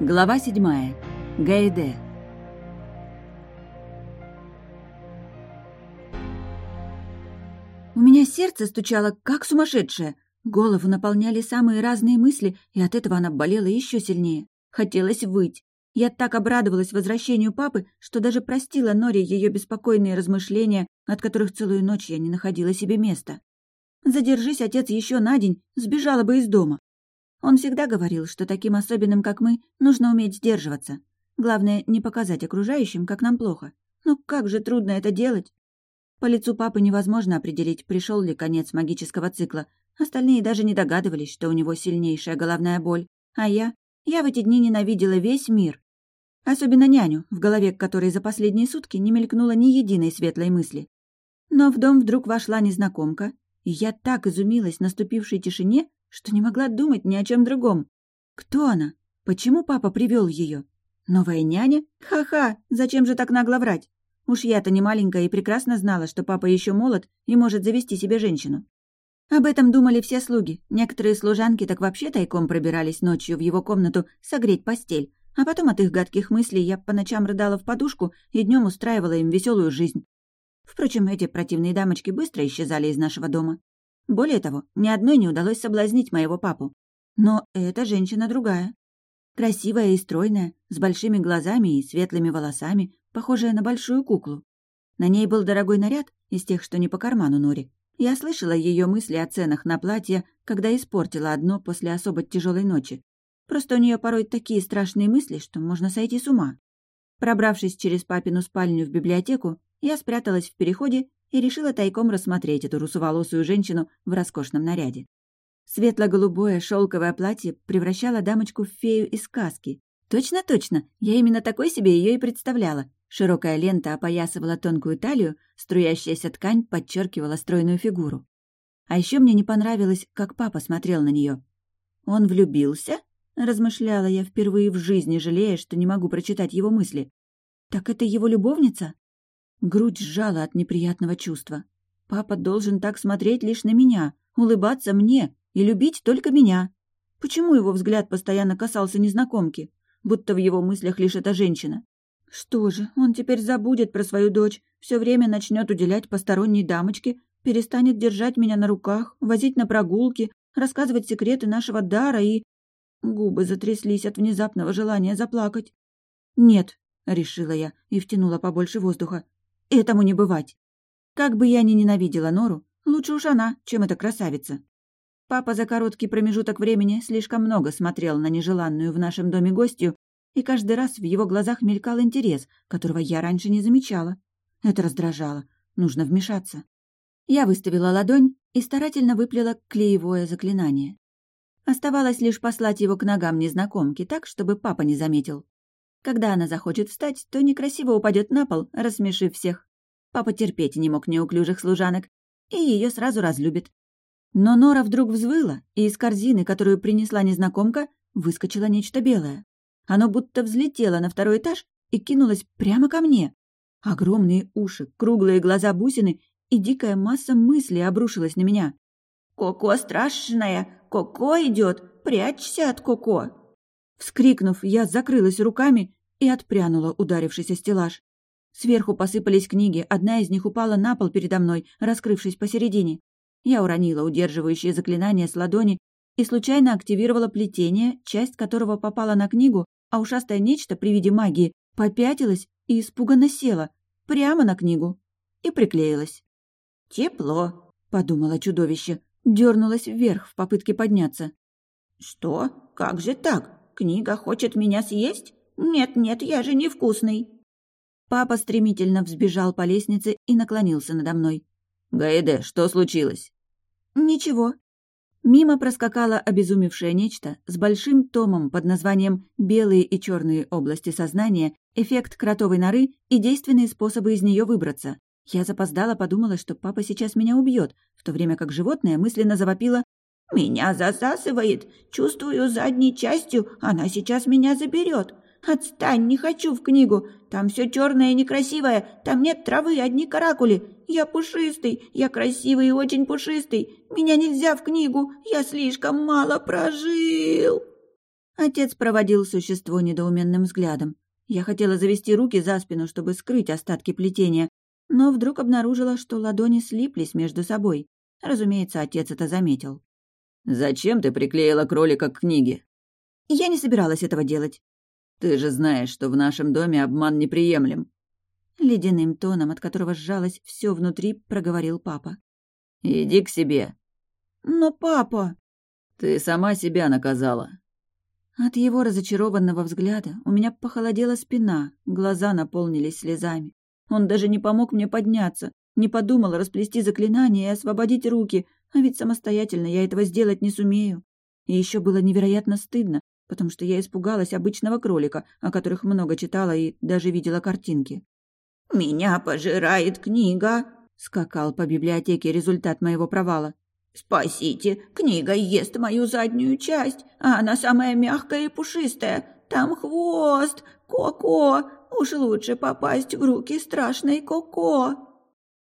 Глава седьмая. Гайде. У меня сердце стучало, как сумасшедшее. Голову наполняли самые разные мысли, и от этого она болела еще сильнее. Хотелось выть. Я так обрадовалась возвращению папы, что даже простила Норе ее беспокойные размышления, от которых целую ночь я не находила себе места. Задержись, отец, еще на день, сбежала бы из дома. Он всегда говорил, что таким особенным, как мы, нужно уметь сдерживаться. Главное, не показать окружающим, как нам плохо. Но как же трудно это делать? По лицу папы невозможно определить, пришел ли конец магического цикла. Остальные даже не догадывались, что у него сильнейшая головная боль. А я? Я в эти дни ненавидела весь мир. Особенно няню, в голове которой за последние сутки не мелькнуло ни единой светлой мысли. Но в дом вдруг вошла незнакомка, и я так изумилась наступившей тишине, что не могла думать ни о чем другом. Кто она? Почему папа привел ее? Новая няня? Ха-ха, зачем же так нагло врать? Уж я-то не маленькая и прекрасно знала, что папа еще молод и может завести себе женщину. Об этом думали все слуги. Некоторые служанки так вообще тайком пробирались ночью в его комнату согреть постель, а потом от их гадких мыслей я по ночам рыдала в подушку и днем устраивала им веселую жизнь. Впрочем, эти противные дамочки быстро исчезали из нашего дома. Более того, ни одной не удалось соблазнить моего папу. Но эта женщина другая. Красивая и стройная, с большими глазами и светлыми волосами, похожая на большую куклу. На ней был дорогой наряд из тех, что не по карману Нори. Я слышала ее мысли о ценах на платье, когда испортила одно после особо тяжелой ночи. Просто у нее порой такие страшные мысли, что можно сойти с ума. Пробравшись через папину спальню в библиотеку, я спряталась в переходе и решила тайком рассмотреть эту русоволосую женщину в роскошном наряде. Светло-голубое шелковое платье превращало дамочку в фею из сказки. Точно-точно, я именно такой себе ее и представляла. Широкая лента опоясывала тонкую талию, струящаяся ткань подчеркивала стройную фигуру. А еще мне не понравилось, как папа смотрел на нее. «Он влюбился?» — размышляла я впервые в жизни, жалея, что не могу прочитать его мысли. «Так это его любовница?» Грудь сжала от неприятного чувства. Папа должен так смотреть лишь на меня, улыбаться мне и любить только меня. Почему его взгляд постоянно касался незнакомки, будто в его мыслях лишь эта женщина? Что же, он теперь забудет про свою дочь, все время начнет уделять посторонней дамочке, перестанет держать меня на руках, возить на прогулки, рассказывать секреты нашего дара и... Губы затряслись от внезапного желания заплакать. «Нет», — решила я и втянула побольше воздуха. Этому не бывать. Как бы я ни ненавидела Нору, лучше уж она, чем эта красавица. Папа за короткий промежуток времени слишком много смотрел на нежеланную в нашем доме гостью, и каждый раз в его глазах мелькал интерес, которого я раньше не замечала. Это раздражало. Нужно вмешаться. Я выставила ладонь и старательно выплела клеевое заклинание. Оставалось лишь послать его к ногам незнакомки так, чтобы папа не заметил. Когда она захочет встать, то некрасиво упадет на пол, рассмешив всех. Папа терпеть не мог неуклюжих служанок, и ее сразу разлюбит. Но Нора вдруг взвыла, и из корзины, которую принесла незнакомка, выскочило нечто белое. Оно будто взлетело на второй этаж и кинулось прямо ко мне. Огромные уши, круглые глаза бусины и дикая масса мыслей обрушилась на меня. «Коко страшная! Коко идет! Прячься от Коко!» Вскрикнув, я закрылась руками и отпрянула, ударившись о стеллаж. Сверху посыпались книги, одна из них упала на пол передо мной, раскрывшись посередине. Я уронила удерживающее заклинание с ладони и случайно активировала плетение, часть которого попала на книгу, а ушастое нечто при виде магии попятилось и испуганно села прямо на книгу и приклеилась. «Тепло», — подумала чудовище, дернулась вверх в попытке подняться. «Что? Как же так? Книга хочет меня съесть? Нет-нет, я же невкусный!» Папа стремительно взбежал по лестнице и наклонился надо мной. «Гаэде, что случилось?» «Ничего». Мимо проскакало обезумевшее нечто с большим томом под названием «Белые и черные области сознания. Эффект кротовой норы и действенные способы из нее выбраться». Я запоздала, подумала, что папа сейчас меня убьет, в то время как животное мысленно завопило меня засасывает. Чувствую задней частью, она сейчас меня заберет. Отстань, не хочу в книгу. Там все черное и некрасивое. Там нет травы, одни каракули. Я пушистый, я красивый и очень пушистый. Меня нельзя в книгу. Я слишком мало прожил. Отец проводил существо недоуменным взглядом. Я хотела завести руки за спину, чтобы скрыть остатки плетения, но вдруг обнаружила, что ладони слиплись между собой. Разумеется, отец это заметил. «Зачем ты приклеила кролика к книге?» «Я не собиралась этого делать». «Ты же знаешь, что в нашем доме обман неприемлем». Ледяным тоном, от которого сжалось все внутри, проговорил папа. «Иди к себе». «Но папа...» «Ты сама себя наказала. От его разочарованного взгляда у меня похолодела спина, глаза наполнились слезами. Он даже не помог мне подняться, не подумал расплести заклинание и освободить руки, а ведь самостоятельно я этого сделать не сумею. И еще было невероятно стыдно, потому что я испугалась обычного кролика, о которых много читала и даже видела картинки. «Меня пожирает книга», — скакал по библиотеке результат моего провала. «Спасите, книга ест мою заднюю часть, а она самая мягкая и пушистая. Там хвост, Коко. Уж лучше попасть в руки страшной Коко».